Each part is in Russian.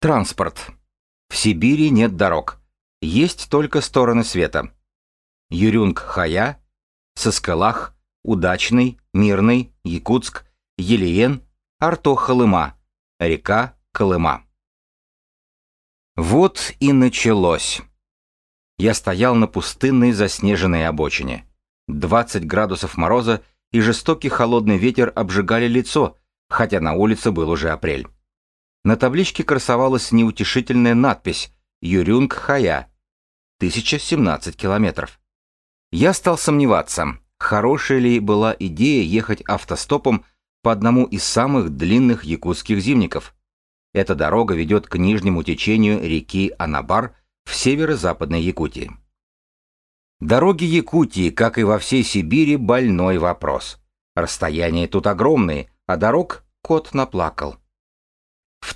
Транспорт. В Сибири нет дорог. Есть только стороны света. Юрюнг-Хая, Соскалах, Удачный, Мирный, Якутск, Елеен, Арто-Халыма, река Колыма. Вот и началось. Я стоял на пустынной заснеженной обочине. 20 градусов мороза и жестокий холодный ветер обжигали лицо, хотя на улице был уже апрель. На табличке красовалась неутешительная надпись «Юрюнг Хая» 1017 километров. Я стал сомневаться, хорошая ли была идея ехать автостопом по одному из самых длинных якутских зимников. Эта дорога ведет к нижнему течению реки Анабар в северо-западной Якутии. Дороги Якутии, как и во всей Сибири, больной вопрос. Расстояния тут огромные, а дорог кот наплакал.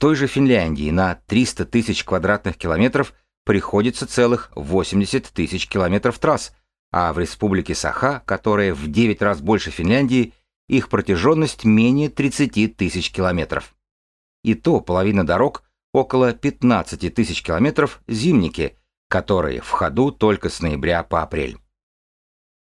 Той же Финляндии на 300 тысяч квадратных километров приходится целых 80 тысяч километров трасс, а в республике Саха, которая в 9 раз больше Финляндии, их протяженность менее 30 тысяч километров. И то половина дорог, около 15 тысяч километров, зимники – которые в ходу только с ноября по апрель.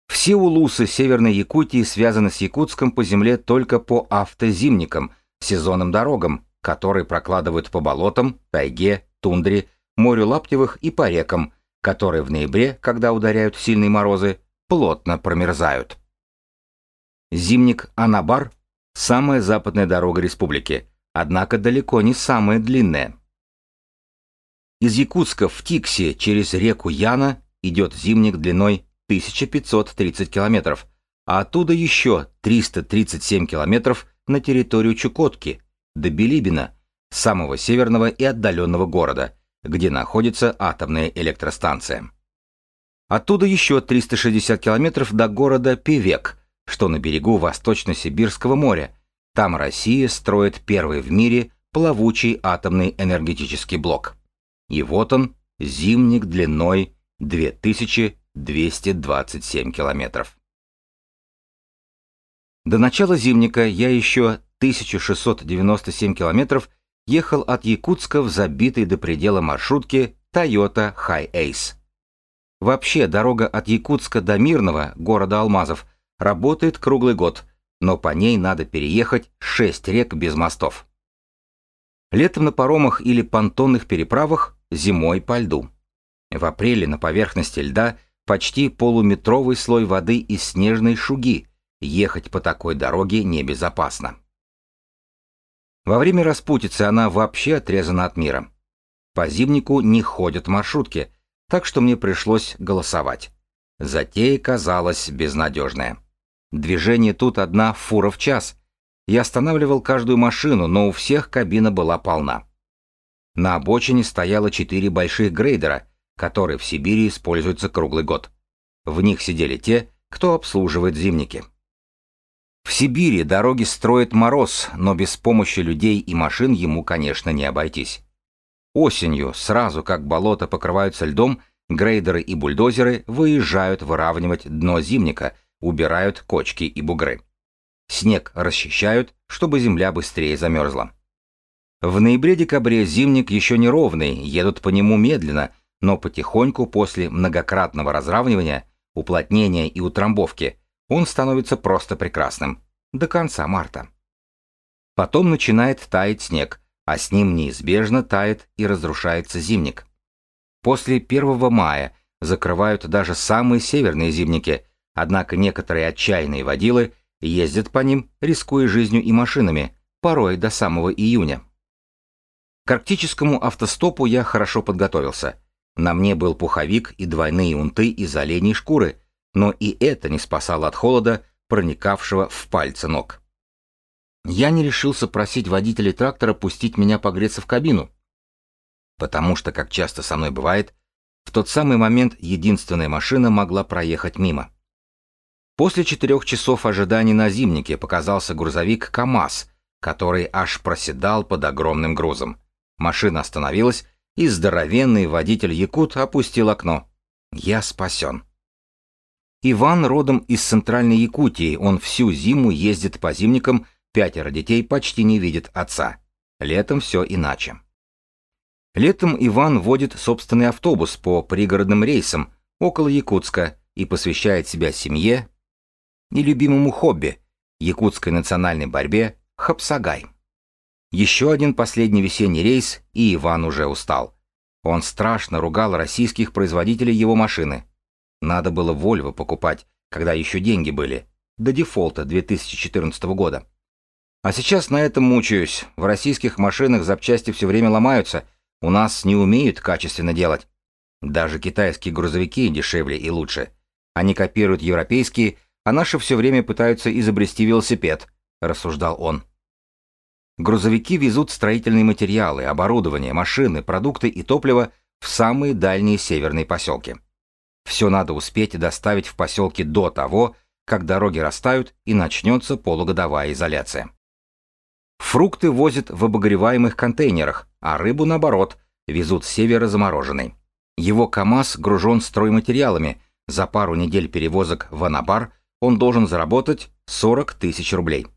Все улусы Северной Якутии связаны с Якутском по земле только по автозимникам, сезонным дорогам, которые прокладывают по болотам, тайге, тундре, морю лаптевых и по рекам, которые в ноябре, когда ударяют сильные морозы, плотно промерзают. Зимник Анабар – самая западная дорога республики, однако далеко не самая длинная. Из Якутска в Тикси через реку Яна идет зимник длиной 1530 километров, а оттуда еще 337 километров на территорию Чукотки, до Билибина, самого северного и отдаленного города, где находится атомная электростанция. Оттуда еще 360 километров до города Певек, что на берегу Восточно-Сибирского моря. Там Россия строит первый в мире плавучий атомный энергетический блок. И вот он, зимник длиной 2227 километров. До начала зимника я еще 1697 километров ехал от Якутска в забитой до предела маршрутке Toyota High Ace. Вообще, дорога от Якутска до Мирного, города Алмазов, работает круглый год, но по ней надо переехать 6 рек без мостов. Летом на паромах или понтонных переправах зимой по льду. В апреле на поверхности льда почти полуметровый слой воды из снежной шуги. Ехать по такой дороге небезопасно. Во время распутицы она вообще отрезана от мира. По зимнику не ходят маршрутки, так что мне пришлось голосовать. Затея казалась безнадежная. Движение тут одна фура в час. Я останавливал каждую машину, но у всех кабина была полна. На обочине стояло четыре больших грейдера, которые в Сибири используются круглый год. В них сидели те, кто обслуживает зимники. В Сибири дороги строит мороз, но без помощи людей и машин ему, конечно, не обойтись. Осенью, сразу как болота покрываются льдом, грейдеры и бульдозеры выезжают выравнивать дно зимника, убирают кочки и бугры. Снег расчищают, чтобы земля быстрее замерзла. В ноябре-декабре зимник еще не ровный, едут по нему медленно, но потихоньку после многократного разравнивания, уплотнения и утрамбовки он становится просто прекрасным. До конца марта. Потом начинает таять снег, а с ним неизбежно тает и разрушается зимник. После 1 мая закрывают даже самые северные зимники, однако некоторые отчаянные водилы ездят по ним, рискуя жизнью и машинами, порой до самого июня. К арктическому автостопу я хорошо подготовился. На мне был пуховик и двойные унты из оленей шкуры, но и это не спасало от холода, проникавшего в пальцы ног. Я не решился просить водителя трактора пустить меня погреться в кабину, потому что, как часто со мной бывает, в тот самый момент единственная машина могла проехать мимо. После четырех часов ожидания на зимнике показался грузовик КАМАЗ, который аж проседал под огромным грузом. Машина остановилась, и здоровенный водитель-якут опустил окно. Я спасен. Иван родом из центральной Якутии, он всю зиму ездит по зимникам, пятеро детей почти не видит отца. Летом все иначе. Летом Иван водит собственный автобус по пригородным рейсам около Якутска и посвящает себя семье и любимому хобби – якутской национальной борьбе Хапсагай. Еще один последний весенний рейс, и Иван уже устал. Он страшно ругал российских производителей его машины. Надо было Вольво покупать, когда еще деньги были, до дефолта 2014 года. А сейчас на этом мучаюсь. В российских машинах запчасти все время ломаются, у нас не умеют качественно делать. Даже китайские грузовики дешевле и лучше. Они копируют европейские, а наши все время пытаются изобрести велосипед, рассуждал он. Грузовики везут строительные материалы, оборудование, машины, продукты и топливо в самые дальние северные поселки. Все надо успеть доставить в поселки до того, как дороги растают и начнется полугодовая изоляция. Фрукты возят в обогреваемых контейнерах, а рыбу, наоборот, везут с севера замороженной. Его КАМАЗ гружен стройматериалами. За пару недель перевозок в Анабар он должен заработать 40 тысяч рублей.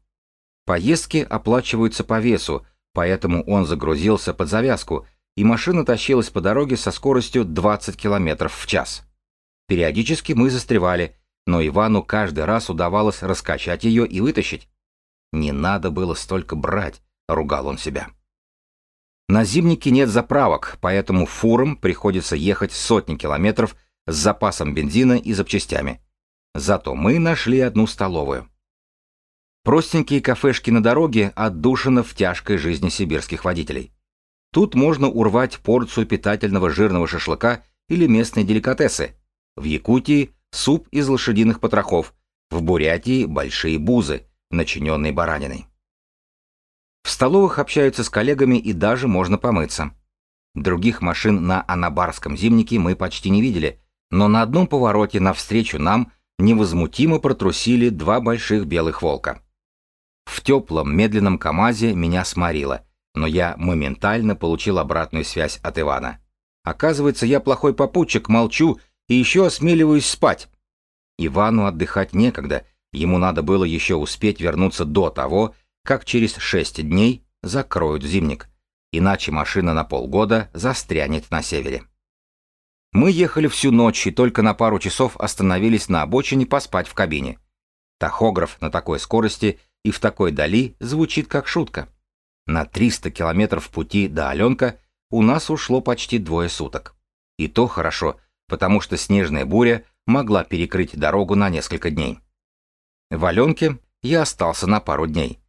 Поездки оплачиваются по весу, поэтому он загрузился под завязку, и машина тащилась по дороге со скоростью 20 км в час. Периодически мы застревали, но Ивану каждый раз удавалось раскачать ее и вытащить. Не надо было столько брать, ругал он себя. На зимнике нет заправок, поэтому фурам приходится ехать сотни километров с запасом бензина и запчастями. Зато мы нашли одну столовую. Простенькие кафешки на дороге отдушина в тяжкой жизни сибирских водителей. Тут можно урвать порцию питательного жирного шашлыка или местные деликатесы. В Якутии суп из лошадиных потрохов, в Бурятии большие бузы, начиненные бараниной. В столовых общаются с коллегами и даже можно помыться. Других машин на Анабарском зимнике мы почти не видели, но на одном повороте навстречу нам невозмутимо протрусили два больших белых волка. В теплом, медленном КамАЗе меня сморило, но я моментально получил обратную связь от Ивана. Оказывается, я плохой попутчик, молчу и еще осмеливаюсь спать. Ивану отдыхать некогда, ему надо было еще успеть вернуться до того, как через шесть дней закроют зимник, иначе машина на полгода застрянет на севере. Мы ехали всю ночь и только на пару часов остановились на обочине поспать в кабине. Тахограф на такой скорости и в такой дали звучит как шутка. На 300 километров пути до Аленка у нас ушло почти двое суток. И то хорошо, потому что снежная буря могла перекрыть дорогу на несколько дней. В Аленке я остался на пару дней.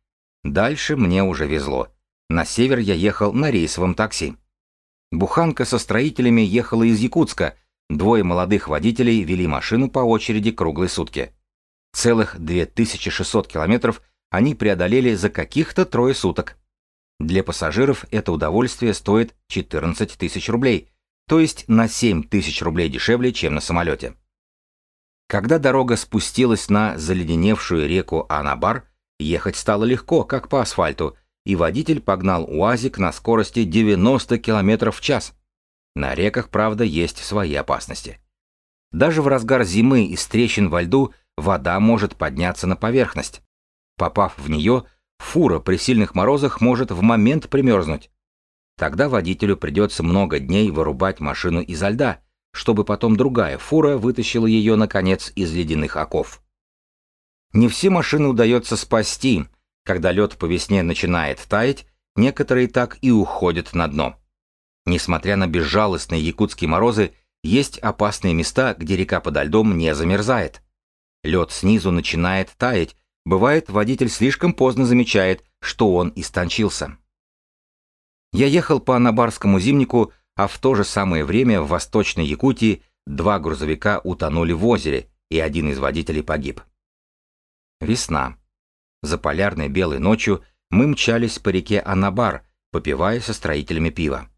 Дальше мне уже везло. На север я ехал на рейсовом такси. Буханка со строителями ехала из Якутска. Двое молодых водителей вели машину по очереди круглые сутки. Целых 2600 километров они преодолели за каких-то трое суток. Для пассажиров это удовольствие стоит 14 тысяч рублей, то есть на 7 тысяч рублей дешевле, чем на самолете. Когда дорога спустилась на заледеневшую реку Анабар, Ехать стало легко, как по асфальту, и водитель погнал УАЗик на скорости 90 км в час. На реках, правда, есть свои опасности. Даже в разгар зимы из трещин во льду вода может подняться на поверхность. Попав в нее, фура при сильных морозах может в момент примерзнуть. Тогда водителю придется много дней вырубать машину изо льда, чтобы потом другая фура вытащила ее, наконец, из ледяных оков. Не все машины удается спасти. Когда лед по весне начинает таять, некоторые так и уходят на дно. Несмотря на безжалостные якутские морозы, есть опасные места, где река подо льдом не замерзает. Лед снизу начинает таять, бывает, водитель слишком поздно замечает, что он истончился. Я ехал по Анабарскому зимнику, а в то же самое время в Восточной Якутии два грузовика утонули в озере, и один из водителей погиб. Весна. За полярной белой ночью мы мчались по реке Анабар, попивая со строителями пива.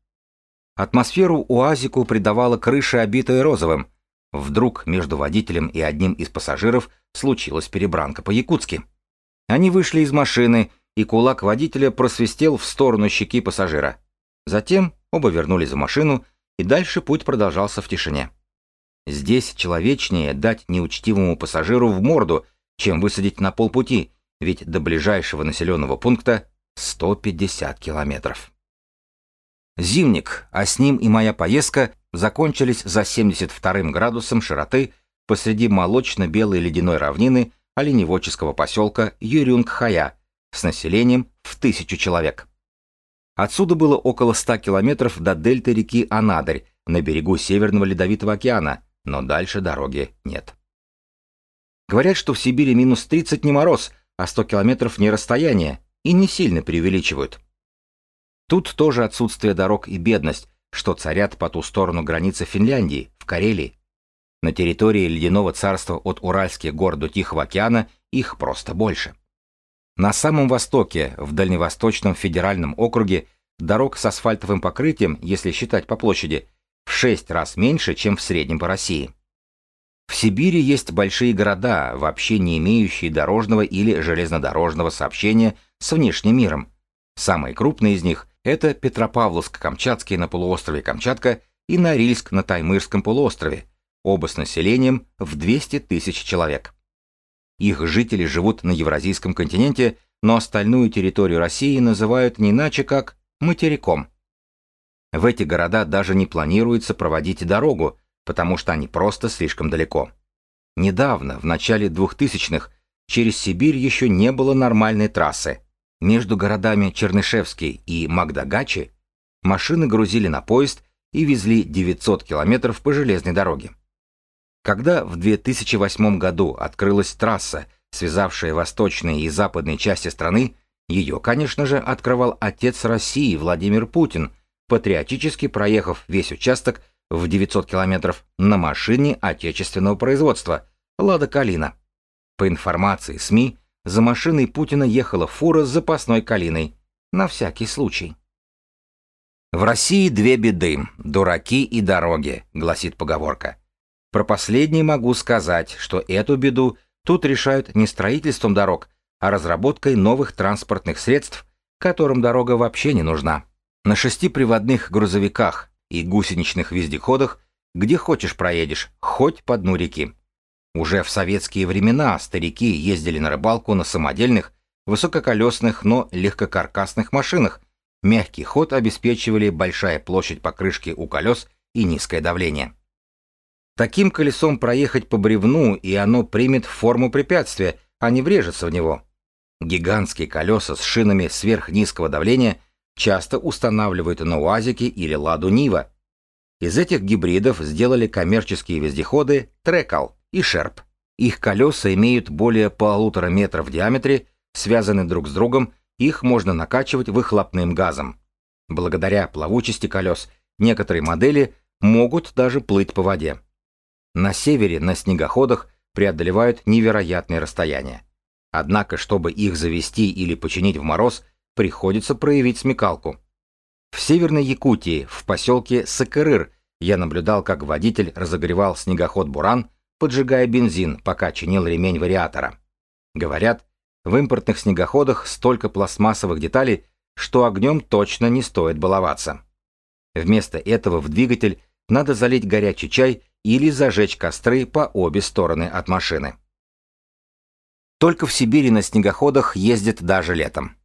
Атмосферу уазику придавала крыша, обитая розовым. Вдруг между водителем и одним из пассажиров случилась перебранка по-якутски. Они вышли из машины, и кулак водителя просвистел в сторону щеки пассажира. Затем оба вернулись в машину, и дальше путь продолжался в тишине. Здесь человечнее дать неучтивому пассажиру в морду – чем высадить на полпути, ведь до ближайшего населенного пункта 150 километров. Зимник, а с ним и моя поездка закончились за 72 градусом широты посреди молочно-белой ледяной равнины оленеводческого поселка Юрюнг-Хая с населением в тысячу человек. Отсюда было около 100 километров до дельты реки Анадырь на берегу Северного Ледовитого океана, но дальше дороги нет. Говорят, что в Сибири минус 30 не мороз, а 100 километров не расстояние, и не сильно преувеличивают. Тут тоже отсутствие дорог и бедность, что царят по ту сторону границы Финляндии, в Карелии. На территории ледяного царства от Уральских гор до Тихого океана их просто больше. На самом востоке, в Дальневосточном федеральном округе, дорог с асфальтовым покрытием, если считать по площади, в 6 раз меньше, чем в среднем по России. В Сибири есть большие города, вообще не имеющие дорожного или железнодорожного сообщения с внешним миром. Самые крупные из них – это Петропавловск-Камчатский на полуострове Камчатка и Норильск на Таймырском полуострове, оба с населением в 200 тысяч человек. Их жители живут на Евразийском континенте, но остальную территорию России называют не иначе как материком. В эти города даже не планируется проводить дорогу, потому что они просто слишком далеко. Недавно, в начале 2000-х, через Сибирь еще не было нормальной трассы. Между городами Чернышевский и Магдагачи машины грузили на поезд и везли 900 километров по железной дороге. Когда в 2008 году открылась трасса, связавшая восточные и западные части страны, ее, конечно же, открывал отец России Владимир Путин, патриотически проехав весь участок в 900 километров на машине отечественного производства «Лада Калина». По информации СМИ, за машиной Путина ехала фура с запасной калиной. На всякий случай. «В России две беды – дураки и дороги», – гласит поговорка. Про последнее могу сказать, что эту беду тут решают не строительством дорог, а разработкой новых транспортных средств, которым дорога вообще не нужна. На шестиприводных грузовиках и гусеничных вездеходах, где хочешь проедешь, хоть по дну реки. Уже в советские времена старики ездили на рыбалку на самодельных, высококолесных, но легкокаркасных машинах. Мягкий ход обеспечивали большая площадь покрышки у колес и низкое давление. Таким колесом проехать по бревну, и оно примет форму препятствия, а не врежется в него. Гигантские колеса с шинами сверхнизкого давления часто устанавливают на УАЗике или Ладу Нива. Из этих гибридов сделали коммерческие вездеходы Трекал и Шерп. Их колеса имеют более полутора метров в диаметре, связаны друг с другом, их можно накачивать выхлопным газом. Благодаря плавучести колес некоторые модели могут даже плыть по воде. На севере на снегоходах преодолевают невероятные расстояния. Однако, чтобы их завести или починить в мороз, приходится проявить смекалку. В Северной Якутии, в поселке Сакырыр, я наблюдал, как водитель разогревал снегоход «Буран», поджигая бензин, пока чинил ремень вариатора. Говорят, в импортных снегоходах столько пластмассовых деталей, что огнем точно не стоит баловаться. Вместо этого в двигатель надо залить горячий чай или зажечь костры по обе стороны от машины. Только в Сибири на снегоходах ездят даже летом.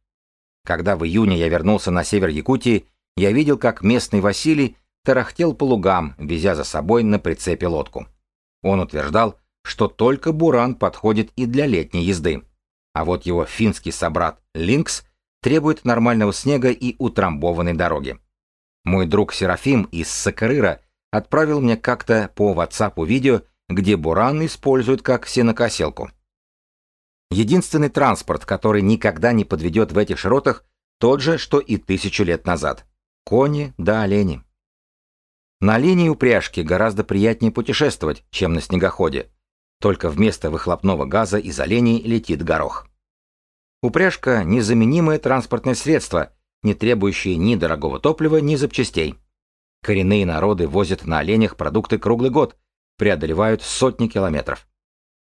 Когда в июне я вернулся на север Якутии, я видел, как местный Василий тарахтел по лугам, везя за собой на прицепе лодку. Он утверждал, что только буран подходит и для летней езды. А вот его финский собрат Линкс требует нормального снега и утрамбованной дороги. Мой друг Серафим из Сакарыра отправил мне как-то по WhatsApp видео, где буран используют как сенокоселку. Единственный транспорт, который никогда не подведет в этих широтах, тот же, что и тысячу лет назад. Кони да олени. На оленей упряжке гораздо приятнее путешествовать, чем на снегоходе. Только вместо выхлопного газа из оленей летит горох. Упряжка – незаменимое транспортное средство, не требующее ни дорогого топлива, ни запчастей. Коренные народы возят на оленях продукты круглый год, преодолевают сотни километров.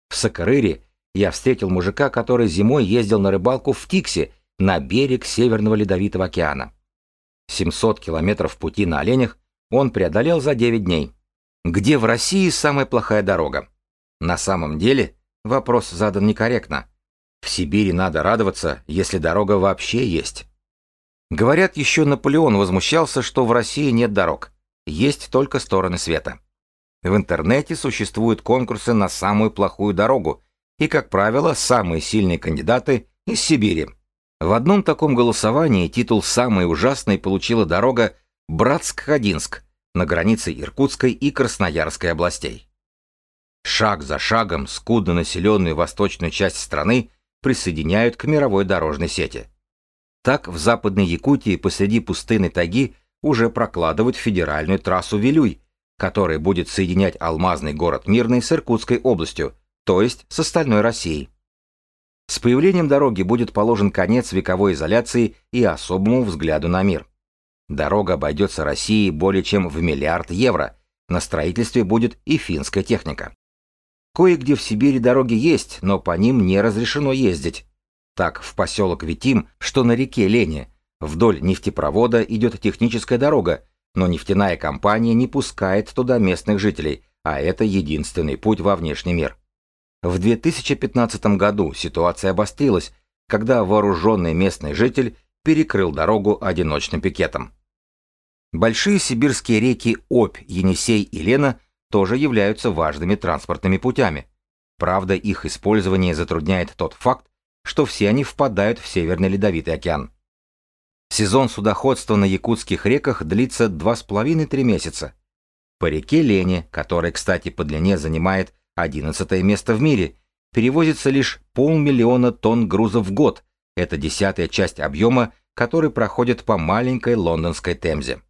В Сакарыре я встретил мужика, который зимой ездил на рыбалку в Тиксе, на берег Северного Ледовитого океана. 700 километров пути на оленях он преодолел за 9 дней. Где в России самая плохая дорога? На самом деле, вопрос задан некорректно. В Сибири надо радоваться, если дорога вообще есть. Говорят, еще Наполеон возмущался, что в России нет дорог, есть только стороны света. В интернете существуют конкурсы на самую плохую дорогу, и, как правило, самые сильные кандидаты из Сибири. В одном таком голосовании титул «Самый ужасный» получила дорога Братск-Ходинск на границе Иркутской и Красноярской областей. Шаг за шагом скудно населенную восточную часть страны присоединяют к мировой дорожной сети. Так в Западной Якутии посреди пустынной тайги уже прокладывают федеральную трассу Вилюй, которая будет соединять алмазный город Мирный с Иркутской областью, то есть с остальной Россией. С появлением дороги будет положен конец вековой изоляции и особому взгляду на мир. Дорога обойдется России более чем в миллиард евро, на строительстве будет и финская техника. Кое-где в Сибири дороги есть, но по ним не разрешено ездить. Так, в поселок Витим, что на реке Лене, вдоль нефтепровода идет техническая дорога, но нефтяная компания не пускает туда местных жителей, а это единственный путь во внешний мир. В 2015 году ситуация обострилась, когда вооруженный местный житель перекрыл дорогу одиночным пикетом. Большие сибирские реки Обь, Енисей и Лена тоже являются важными транспортными путями. Правда, их использование затрудняет тот факт, что все они впадают в Северный Ледовитый океан. Сезон судоходства на якутских реках длится 2,5-3 месяца. По реке Лене, которая, кстати, по длине занимает 11 место в мире, перевозится лишь полмиллиона тонн грузов в год, это десятая часть объема, который проходит по маленькой лондонской Темзе.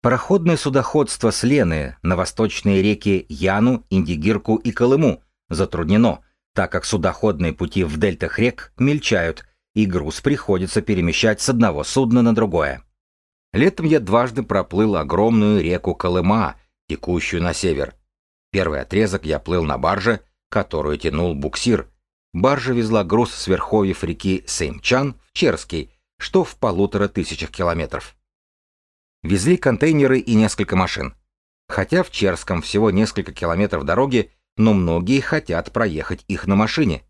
Пароходное судоходство с Лены на восточные реки Яну, Индигирку и Колыму затруднено, так как судоходные пути в дельтах рек мельчают – и груз приходится перемещать с одного судна на другое. Летом я дважды проплыл огромную реку Колыма, текущую на север. Первый отрезок я плыл на барже, которую тянул буксир. Баржа везла груз с верховьев реки Сеймчан в Черский, что в полутора тысячах километров. Везли контейнеры и несколько машин. Хотя в Черском всего несколько километров дороги, но многие хотят проехать их на машине.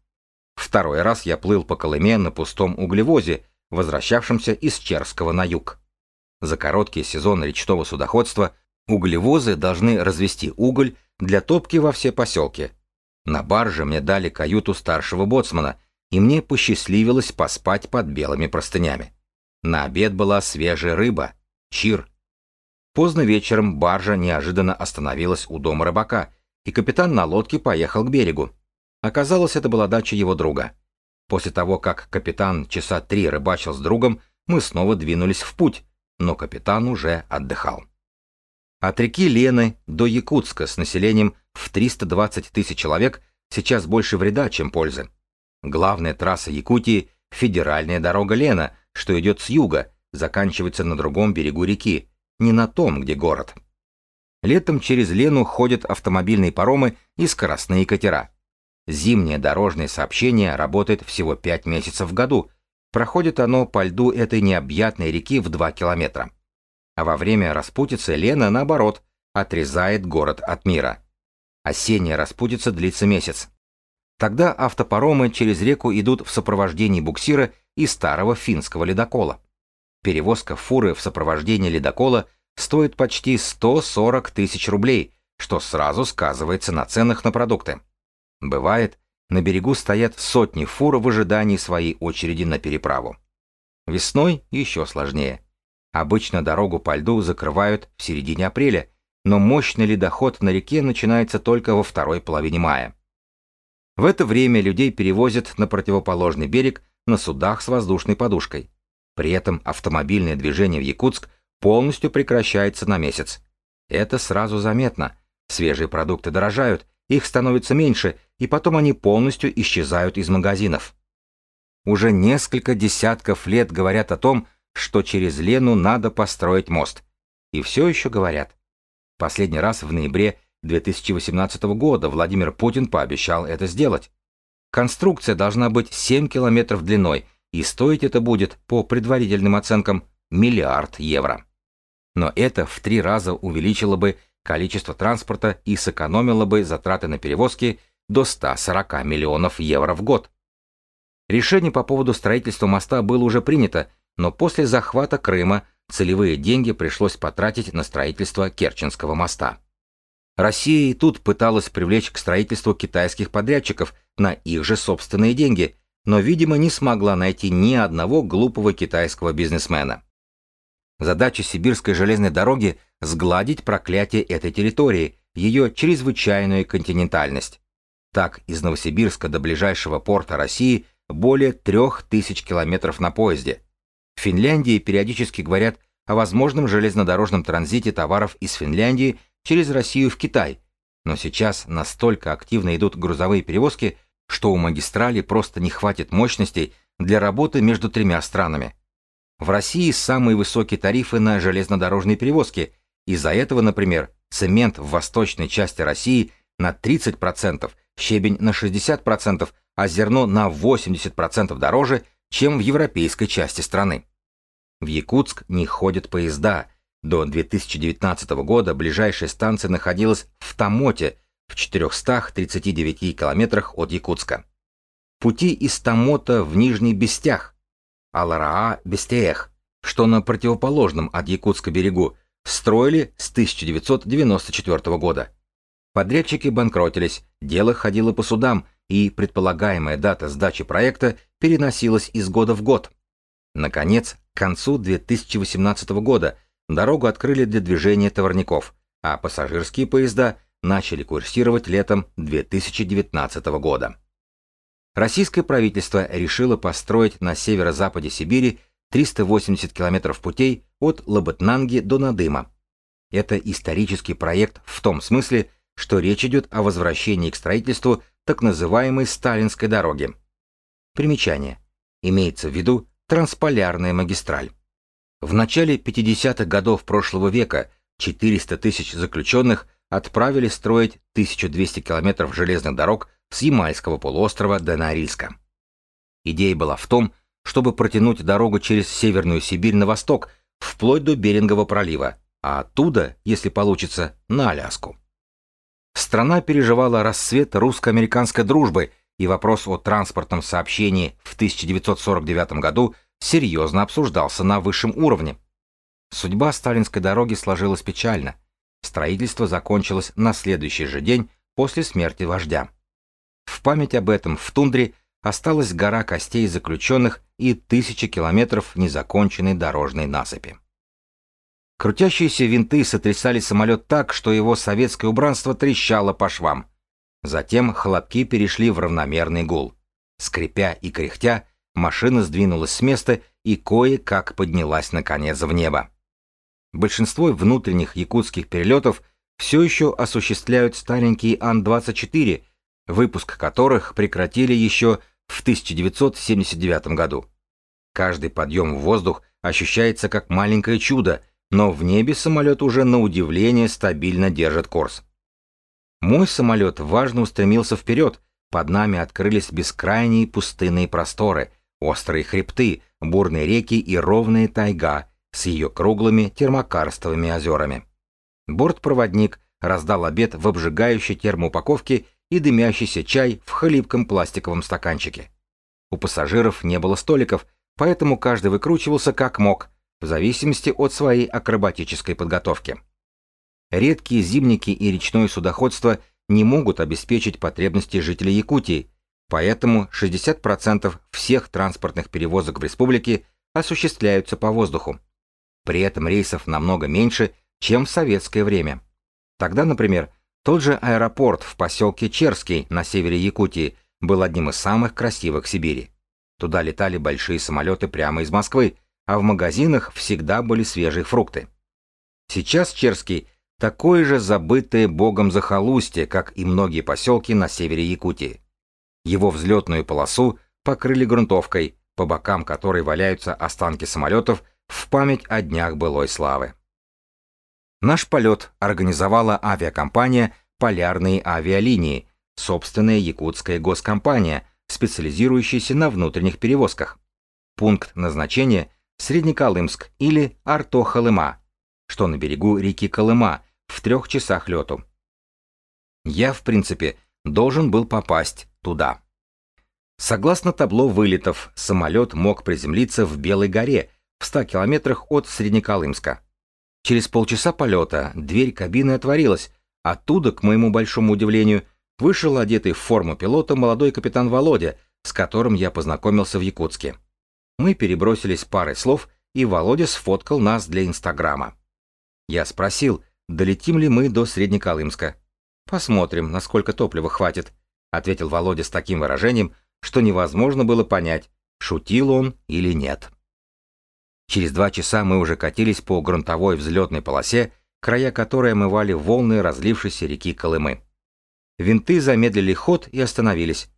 Второй раз я плыл по Колыме на пустом углевозе, возвращавшемся из Черского на юг. За короткий сезон речного судоходства углевозы должны развести уголь для топки во все поселки. На барже мне дали каюту старшего боцмана, и мне посчастливилось поспать под белыми простынями. На обед была свежая рыба, чир. Поздно вечером баржа неожиданно остановилась у дома рыбака, и капитан на лодке поехал к берегу. Оказалось, это была дача его друга. После того, как капитан часа три рыбачил с другом, мы снова двинулись в путь, но капитан уже отдыхал. От реки Лены до Якутска с населением в 320 тысяч человек сейчас больше вреда, чем пользы. Главная трасса Якутии – федеральная дорога Лена, что идет с юга, заканчивается на другом берегу реки, не на том, где город. Летом через Лену ходят автомобильные паромы и скоростные катера – Зимнее дорожное сообщение работает всего 5 месяцев в году. Проходит оно по льду этой необъятной реки в 2 километра. А во время распутицы Лена, наоборот, отрезает город от мира. Осенняя распутица длится месяц. Тогда автопаромы через реку идут в сопровождении буксира и старого финского ледокола. Перевозка фуры в сопровождении ледокола стоит почти 140 тысяч рублей, что сразу сказывается на ценах на продукты. Бывает, на берегу стоят сотни фур в ожидании своей очереди на переправу. Весной еще сложнее. Обычно дорогу по льду закрывают в середине апреля, но мощный ледоход на реке начинается только во второй половине мая. В это время людей перевозят на противоположный берег на судах с воздушной подушкой. При этом автомобильное движение в Якутск полностью прекращается на месяц. Это сразу заметно. Свежие продукты дорожают, их становится меньше, и потом они полностью исчезают из магазинов. Уже несколько десятков лет говорят о том, что через Лену надо построить мост. И все еще говорят. Последний раз в ноябре 2018 года Владимир Путин пообещал это сделать. Конструкция должна быть 7 километров длиной, и стоить это будет, по предварительным оценкам, миллиард евро. Но это в три раза увеличило бы количество транспорта и сэкономило бы затраты на перевозки до 140 миллионов евро в год. Решение по поводу строительства моста было уже принято, но после захвата Крыма целевые деньги пришлось потратить на строительство Керченского моста. Россия и тут пыталась привлечь к строительству китайских подрядчиков на их же собственные деньги, но, видимо, не смогла найти ни одного глупого китайского бизнесмена. Задача сибирской железной дороги – сгладить проклятие этой территории, ее чрезвычайную континентальность. Так, из Новосибирска до ближайшего порта России более трех тысяч километров на поезде. В Финляндии периодически говорят о возможном железнодорожном транзите товаров из Финляндии через Россию в Китай, но сейчас настолько активно идут грузовые перевозки, что у магистрали просто не хватит мощностей для работы между тремя странами. В России самые высокие тарифы на железнодорожные перевозки, из-за этого, например, цемент в восточной части России на 30%, щебень на 60%, а зерно на 80% дороже, чем в европейской части страны. В Якутск не ходят поезда. До 2019 года ближайшая станция находилась в Тамоте, в 439 километрах от Якутска. Пути из Тамота в Нижний Бестях, Алараа-Бестеях, что на противоположном от Якутска берегу, строили с 1994 года. Подрядчики банкротились, дело ходило по судам, и предполагаемая дата сдачи проекта переносилась из года в год. Наконец, к концу 2018 года дорогу открыли для движения товарников, а пассажирские поезда начали курсировать летом 2019 года. Российское правительство решило построить на северо-западе Сибири 380 километров путей от Лабытнанги до Надыма. Это исторический проект в том смысле, что речь идет о возвращении к строительству так называемой Сталинской дороги. Примечание. Имеется в виду трансполярная магистраль. В начале 50-х годов прошлого века 400 тысяч заключенных отправили строить 1200 километров железных дорог с Ямальского полуострова до Норильска. Идея была в том, чтобы протянуть дорогу через Северную Сибирь на восток, вплоть до Берингового пролива, а оттуда, если получится, на Аляску. Страна переживала расцвет русско-американской дружбы, и вопрос о транспортном сообщении в 1949 году серьезно обсуждался на высшем уровне. Судьба сталинской дороги сложилась печально. Строительство закончилось на следующий же день после смерти вождя. В память об этом в тундре осталась гора костей заключенных и тысячи километров незаконченной дорожной насыпи. Крутящиеся винты сотрясали самолет так, что его советское убранство трещало по швам. Затем хлопки перешли в равномерный гул. Скрипя и кряхтя, машина сдвинулась с места и кое-как поднялась наконец в небо. Большинство внутренних якутских перелетов все еще осуществляют старенькие Ан-24, выпуск которых прекратили еще в 1979 году. Каждый подъем в воздух ощущается как маленькое чудо, но в небе самолет уже на удивление стабильно держит курс. Мой самолет важно устремился вперед, под нами открылись бескрайние пустынные просторы, острые хребты, бурные реки и ровная тайга с ее круглыми термокарстовыми озерами. Бортпроводник раздал обед в обжигающей термоупаковке и дымящийся чай в хлипком пластиковом стаканчике. У пассажиров не было столиков, поэтому каждый выкручивался как мог, в зависимости от своей акробатической подготовки. Редкие зимники и речное судоходство не могут обеспечить потребности жителей Якутии, поэтому 60% всех транспортных перевозок в республике осуществляются по воздуху. При этом рейсов намного меньше, чем в советское время. Тогда, например, тот же аэропорт в поселке Черский на севере Якутии был одним из самых красивых в Сибири. Туда летали большие самолеты прямо из Москвы, а в магазинах всегда были свежие фрукты. Сейчас Черский – такое же забытое богом захолустье, как и многие поселки на севере Якутии. Его взлетную полосу покрыли грунтовкой, по бокам которой валяются останки самолетов в память о днях былой славы. Наш полет организовала авиакомпания «Полярные авиалинии», собственная якутская госкомпания, специализирующаяся на внутренних перевозках. Пункт назначения Среднеколымск или Арто-Холыма, что на берегу реки Колыма, в трех часах лету. Я, в принципе, должен был попасть туда. Согласно табло вылетов, самолет мог приземлиться в Белой горе, в 100 километрах от Среднеколымска. Через полчаса полета дверь кабины отворилась. Оттуда, к моему большому удивлению, вышел одетый в форму пилота молодой капитан Володя, с которым я познакомился в Якутске. Мы перебросились парой слов, и Володя сфоткал нас для Инстаграма. Я спросил, долетим ли мы до Среднеколымска. «Посмотрим, насколько топлива хватит», — ответил Володя с таким выражением, что невозможно было понять, шутил он или нет. Через два часа мы уже катились по грунтовой взлетной полосе, края которой омывали волны разлившейся реки Колымы. Винты замедлили ход и остановились.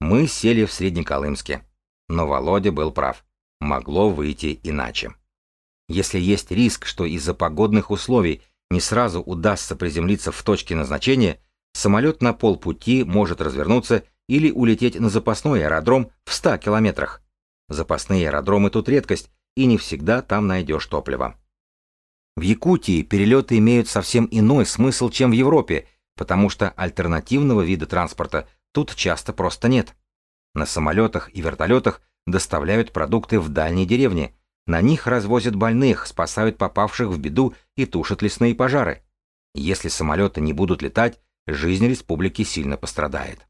Мы сели в Среднеколымске. Но Володя был прав. Могло выйти иначе. Если есть риск, что из-за погодных условий не сразу удастся приземлиться в точке назначения, самолет на полпути может развернуться или улететь на запасной аэродром в 100 километрах. Запасные аэродромы тут редкость, и не всегда там найдешь топливо. В Якутии перелеты имеют совсем иной смысл, чем в Европе, потому что альтернативного вида транспорта тут часто просто нет. На самолетах и вертолетах доставляют продукты в дальние деревни, на них развозят больных, спасают попавших в беду и тушат лесные пожары. Если самолеты не будут летать, жизнь республики сильно пострадает.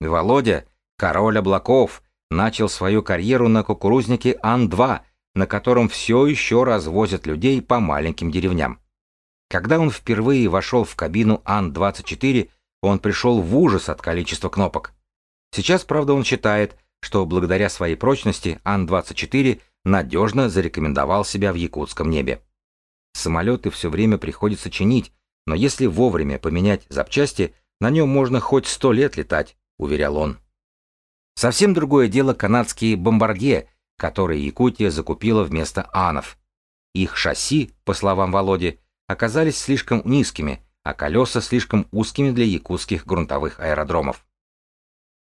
Володя, король облаков, начал свою карьеру на кукурузнике Ан-2, на котором все еще развозят людей по маленьким деревням. Когда он впервые вошел в кабину Ан-24, он пришел в ужас от количества кнопок. Сейчас, правда, он считает, что благодаря своей прочности Ан-24 надежно зарекомендовал себя в якутском небе. Самолеты все время приходится чинить, но если вовремя поменять запчасти, на нем можно хоть сто лет летать, уверял он. Совсем другое дело канадские бомбардье, которые Якутия закупила вместо анов. Их шасси, по словам Володи, оказались слишком низкими, а колеса слишком узкими для якутских грунтовых аэродромов.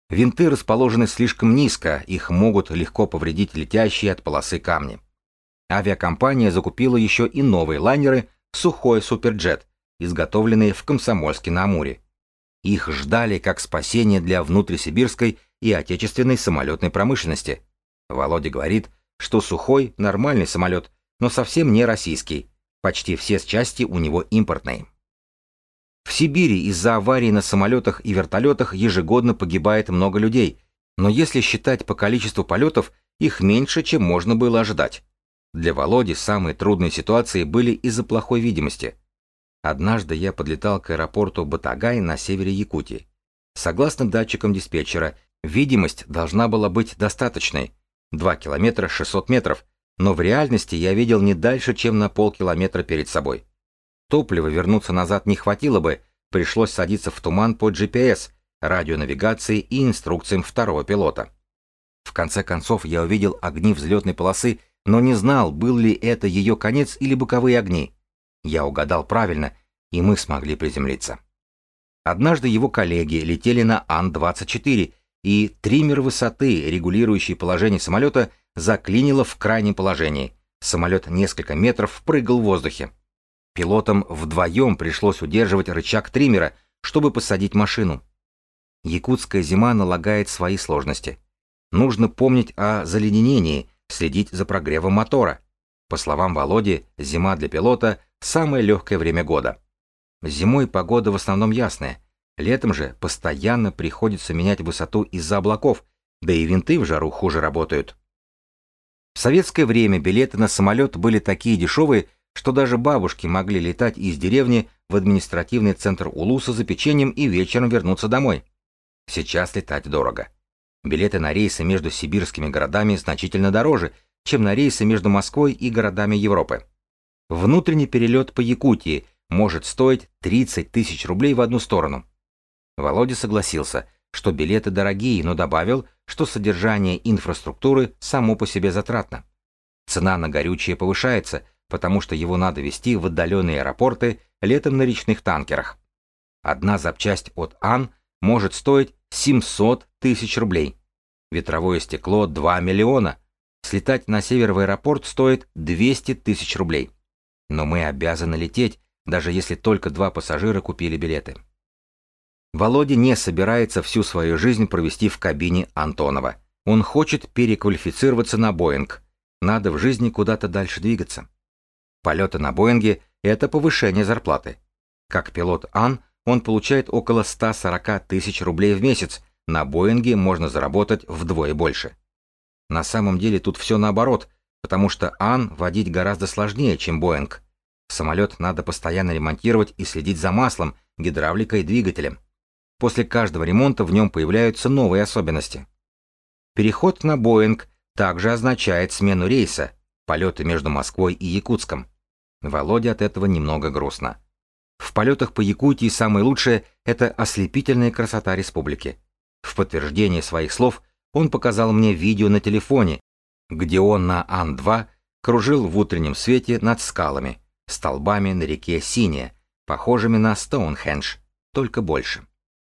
Винты расположены слишком низко, их могут легко повредить летящие от полосы камни. Авиакомпания закупила еще и новые лайнеры «Сухой Суперджет», изготовленные в Комсомольске-на-Амуре. Их ждали как спасение для внутрисибирской и отечественной самолетной промышленности. Володя говорит, что Сухой – нормальный самолет, но совсем не российский. Почти все части у него импортные. В Сибири из-за аварий на самолетах и вертолетах ежегодно погибает много людей, но если считать по количеству полетов, их меньше, чем можно было ожидать. Для Володи самые трудные ситуации были из-за плохой видимости. Однажды я подлетал к аэропорту Батагай на севере Якутии. Согласно датчикам диспетчера, видимость должна была быть достаточной – 2 километра 600 метров, но в реальности я видел не дальше, чем на полкилометра перед собой. Топлива вернуться назад не хватило бы, пришлось садиться в туман по GPS, радионавигации и инструкциям второго пилота. В конце концов я увидел огни взлетной полосы, но не знал, был ли это ее конец или боковые огни. Я угадал правильно, и мы смогли приземлиться. Однажды его коллеги летели на Ан-24, и триммер высоты, регулирующий положение самолета, заклинило в крайнем положении. Самолет несколько метров прыгал в воздухе. Пилотам вдвоем пришлось удерживать рычаг триммера, чтобы посадить машину. Якутская зима налагает свои сложности. Нужно помнить о заледенении, следить за прогревом мотора. По словам Володи, зима для пилота – самое легкое время года. Зимой погода в основном ясная. Летом же постоянно приходится менять высоту из-за облаков, да и винты в жару хуже работают. В советское время билеты на самолет были такие дешевые, что даже бабушки могли летать из деревни в административный центр Улуса за печеньем и вечером вернуться домой. Сейчас летать дорого. Билеты на рейсы между сибирскими городами значительно дороже, чем на рейсы между Москвой и городами Европы. Внутренний перелет по Якутии может стоить 30 тысяч рублей в одну сторону. Володя согласился, что билеты дорогие, но добавил, что содержание инфраструктуры само по себе затратно. Цена на горючее повышается, потому что его надо везти в отдаленные аэропорты летом на речных танкерах. Одна запчасть от Ан может стоить 700 тысяч рублей. Ветровое стекло 2 миллиона. Слетать на север в аэропорт стоит 200 тысяч рублей. Но мы обязаны лететь, даже если только два пассажира купили билеты. Володя не собирается всю свою жизнь провести в кабине Антонова. Он хочет переквалифицироваться на Боинг. Надо в жизни куда-то дальше двигаться. Полеты на Боинге – это повышение зарплаты. Как пилот Ан, он получает около 140 тысяч рублей в месяц, на Боинге можно заработать вдвое больше. На самом деле тут все наоборот, потому что Ан водить гораздо сложнее, чем Боинг. Самолет надо постоянно ремонтировать и следить за маслом, гидравликой и двигателем. После каждого ремонта в нем появляются новые особенности. Переход на Боинг также означает смену рейса, полеты между Москвой и Якутском. Володе от этого немного грустно. В полетах по Якутии самое лучшее – это ослепительная красота республики. В подтверждение своих слов он показал мне видео на телефоне, где он на Ан-2 кружил в утреннем свете над скалами, столбами на реке Синяя, похожими на Стоунхендж, только больше.